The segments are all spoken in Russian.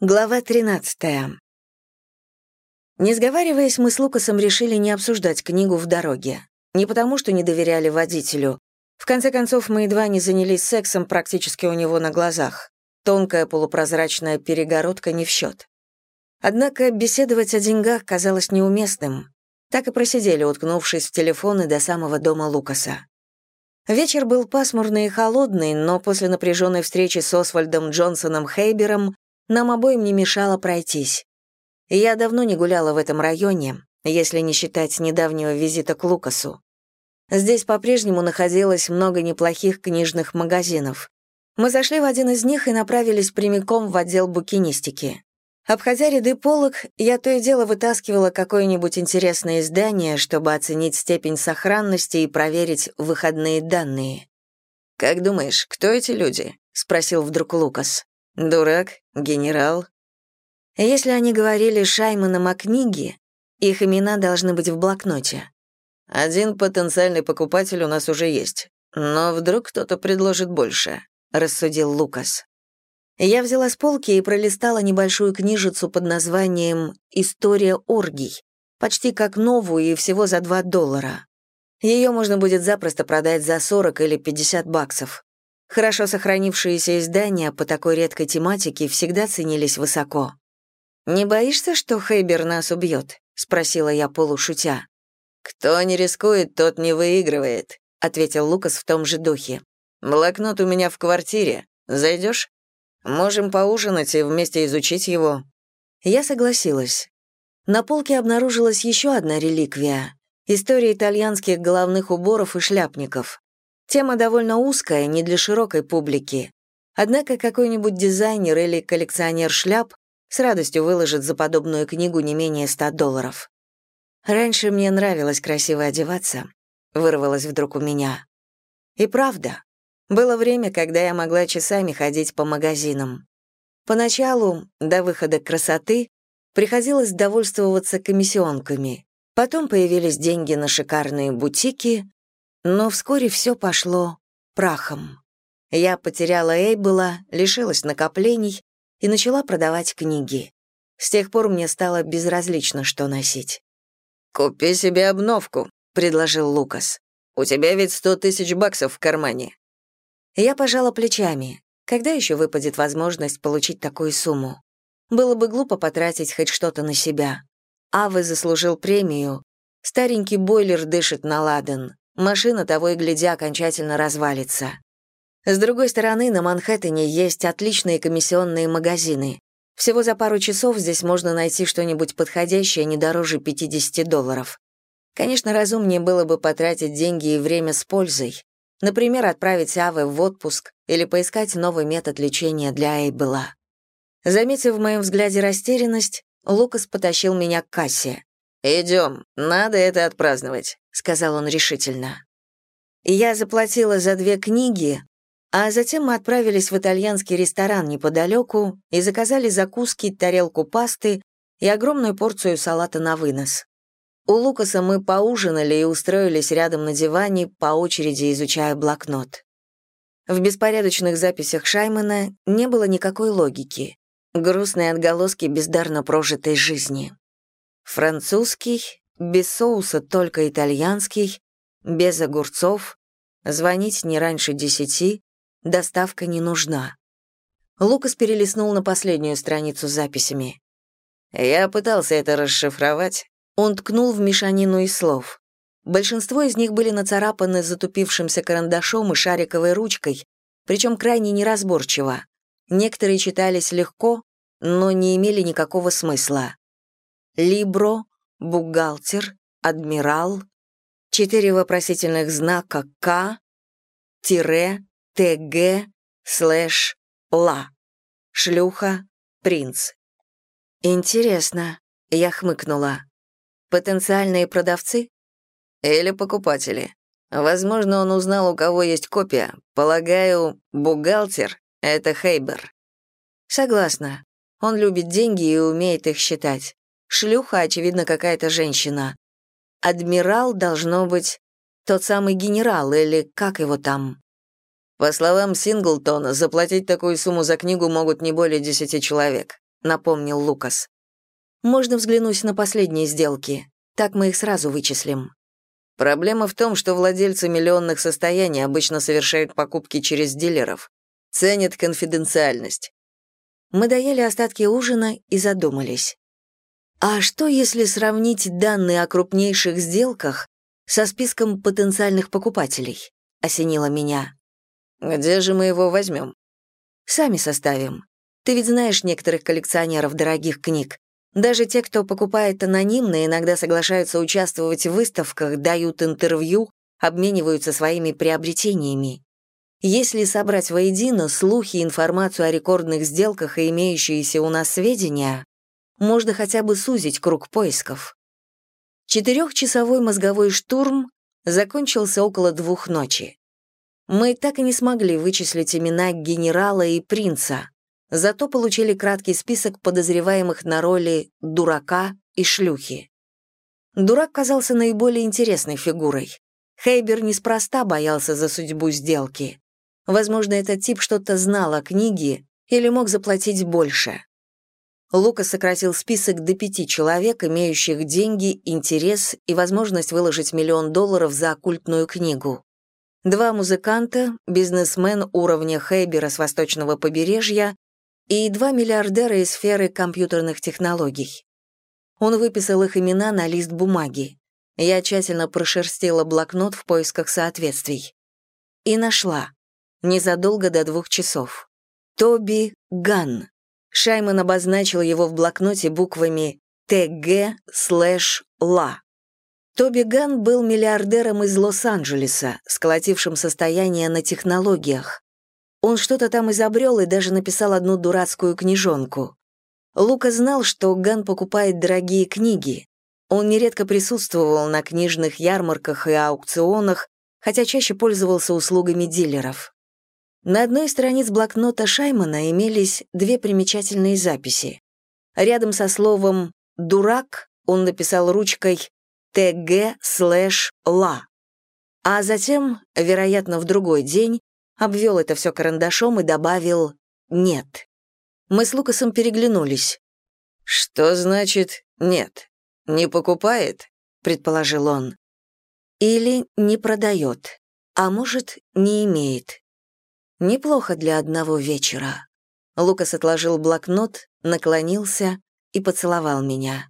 Глава 13. Не сговариваясь, мы с Лукасом решили не обсуждать книгу в дороге. Не потому, что не доверяли водителю. В конце концов, мы едва не занялись сексом практически у него на глазах. Тонкая полупрозрачная перегородка не в счет. Однако беседовать о деньгах казалось неуместным. Так и просидели, уткнувшись в телефоны до самого дома Лукаса. Вечер был пасмурный и холодный, но после напряженной встречи с Освальдом Джонсоном Хейбером нам обоим не мешало пройтись. Я давно не гуляла в этом районе, если не считать недавнего визита к Лукасу. Здесь по-прежнему находилось много неплохих книжных магазинов. Мы зашли в один из них и направились прямиком в отдел букинистики. Обходя ряды полок, я то и дело вытаскивала какое-нибудь интересное издание, чтобы оценить степень сохранности и проверить выходные данные. «Как думаешь, кто эти люди?» — спросил вдруг Лукас. Дурак, генерал. Если они говорили Шайманом о книге, их имена должны быть в блокноте. Один потенциальный покупатель у нас уже есть. Но вдруг кто-то предложит больше, рассудил Лукас. Я взяла с полки и пролистала небольшую книжицу под названием «История оргий», почти как новую и всего за 2 доллара. Ее можно будет запросто продать за 40 или 50 баксов. Хорошо сохранившиеся издания по такой редкой тематике всегда ценились высоко. «Не боишься, что Хейбер нас убьет?» — спросила я полушутя. «Кто не рискует, тот не выигрывает», — ответил Лукас в том же духе. «Блокнот у меня в квартире. Зайдешь? Можем поужинать и вместе изучить его». Я согласилась. На полке обнаружилась еще одна реликвия — история итальянских головных уборов и шляпников. Тема довольно узкая, не для широкой публики. Однако какой-нибудь дизайнер или коллекционер шляп с радостью выложит за подобную книгу не менее 100 долларов. Раньше мне нравилось красиво одеваться, вырвалось вдруг у меня. И правда, было время, когда я могла часами ходить по магазинам. Поначалу, до выхода красоты, приходилось довольствоваться комиссионками. Потом появились деньги на шикарные бутики, но вскоре все пошло прахом. Я потеряла Эйбла, лишилась накоплений и начала продавать книги. С тех пор мне стало безразлично, что носить. «Купи себе обновку», — предложил Лукас. «У тебя ведь сто тысяч баксов в кармане». Я пожала плечами. Когда еще выпадет возможность получить такую сумму? Было бы глупо потратить хоть что-то на себя. Авы заслужил премию. Старенький бойлер дышит на ладан. Машина того и глядя окончательно развалится. С другой стороны, на Манхэттене есть отличные комиссионные магазины. Всего за пару часов здесь можно найти что-нибудь подходящее не дороже 50 долларов. Конечно, разумнее было бы потратить деньги и время с пользой. Например, отправить Авы в отпуск или поискать новый метод лечения для Эйбела. Заметив в моем взгляде растерянность, Лукас потащил меня к кассе. «Идем, надо это отпраздновать», — сказал он решительно. Я заплатила за две книги, а затем мы отправились в итальянский ресторан неподалеку и заказали закуски, тарелку пасты и огромную порцию салата на вынос. У Лукаса мы поужинали и устроились рядом на диване, по очереди изучая блокнот. В беспорядочных записях Шаймана не было никакой логики, грустные отголоски бездарно прожитой жизни. Французский, без соуса только итальянский, без огурцов, звонить не раньше десяти, доставка не нужна. Лукас перелистнул на последнюю страницу с записями. Я пытался это расшифровать. Он ткнул в мешанину из слов. Большинство из них были нацарапаны затупившимся карандашом и шариковой ручкой, причем крайне неразборчиво. Некоторые читались легко, но не имели никакого смысла либро, бухгалтер, адмирал, четыре вопросительных знака К, тире, ТГ, слэш, ла, шлюха, принц. Интересно, я хмыкнула. Потенциальные продавцы? Или покупатели? Возможно, он узнал, у кого есть копия. Полагаю, бухгалтер — это Хейбер. Согласна. Он любит деньги и умеет их считать. Шлюха, очевидно, какая-то женщина. Адмирал должно быть тот самый генерал или как его там. По словам Синглтона, заплатить такую сумму за книгу могут не более десяти человек. напомнил Лукас. Можно взглянуть на последние сделки. Так мы их сразу вычислим. Проблема в том, что владельцы миллионных состояний обычно совершают покупки через дилеров. Ценят конфиденциальность. Мы доели остатки ужина и задумались. А что, если сравнить данные о крупнейших сделках со списком потенциальных покупателей? Осенило меня. Где же мы его возьмем? Сами составим. Ты ведь знаешь некоторых коллекционеров дорогих книг. Даже те, кто покупает анонимно, иногда соглашаются участвовать в выставках, дают интервью, обмениваются своими приобретениями. Если собрать воедино слухи, информацию о рекордных сделках и имеющиеся у нас сведения, можно хотя бы сузить круг поисков. Четырехчасовой мозговой штурм закончился около двух ночи. Мы так и не смогли вычислить имена генерала и принца, зато получили краткий список подозреваемых на роли дурака и шлюхи. Дурак казался наиболее интересной фигурой. Хейбер неспроста боялся за судьбу сделки. Возможно, этот тип что-то знал о книге или мог заплатить больше. Лука сократил список до пяти человек, имеющих деньги, интерес и возможность выложить миллион долларов за оккультную книгу. Два музыканта, бизнесмен уровня Хейбера с восточного побережья и два миллиардера из сферы компьютерных технологий. Он выписал их имена на лист бумаги. Я тщательно прошерстила блокнот в поисках соответствий. И нашла. Незадолго до двух часов. Тоби Ган. Шайман обозначил его в блокноте буквами ТГ слэш ЛА. Тоби Ган был миллиардером из Лос-Анджелеса, сколотившим состояние на технологиях. Он что-то там изобрел и даже написал одну дурацкую книжонку. Лука знал, что Ган покупает дорогие книги. Он нередко присутствовал на книжных ярмарках и аукционах, хотя чаще пользовался услугами дилеров. На одной из страниц блокнота Шаймана имелись две примечательные записи. Рядом со словом «дурак» он написал ручкой «ТГ слэш ла». А затем, вероятно, в другой день, обвел это все карандашом и добавил «нет». Мы с Лукасом переглянулись. «Что значит «нет»? Не покупает?» — предположил он. «Или не продает, а может, не имеет». Неплохо для одного вечера. Лукас отложил блокнот, наклонился и поцеловал меня.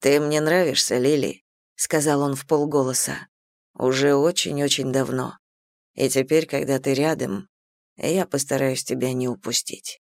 «Ты мне нравишься, Лили», — сказал он в полголоса. «Уже очень-очень давно. И теперь, когда ты рядом, я постараюсь тебя не упустить.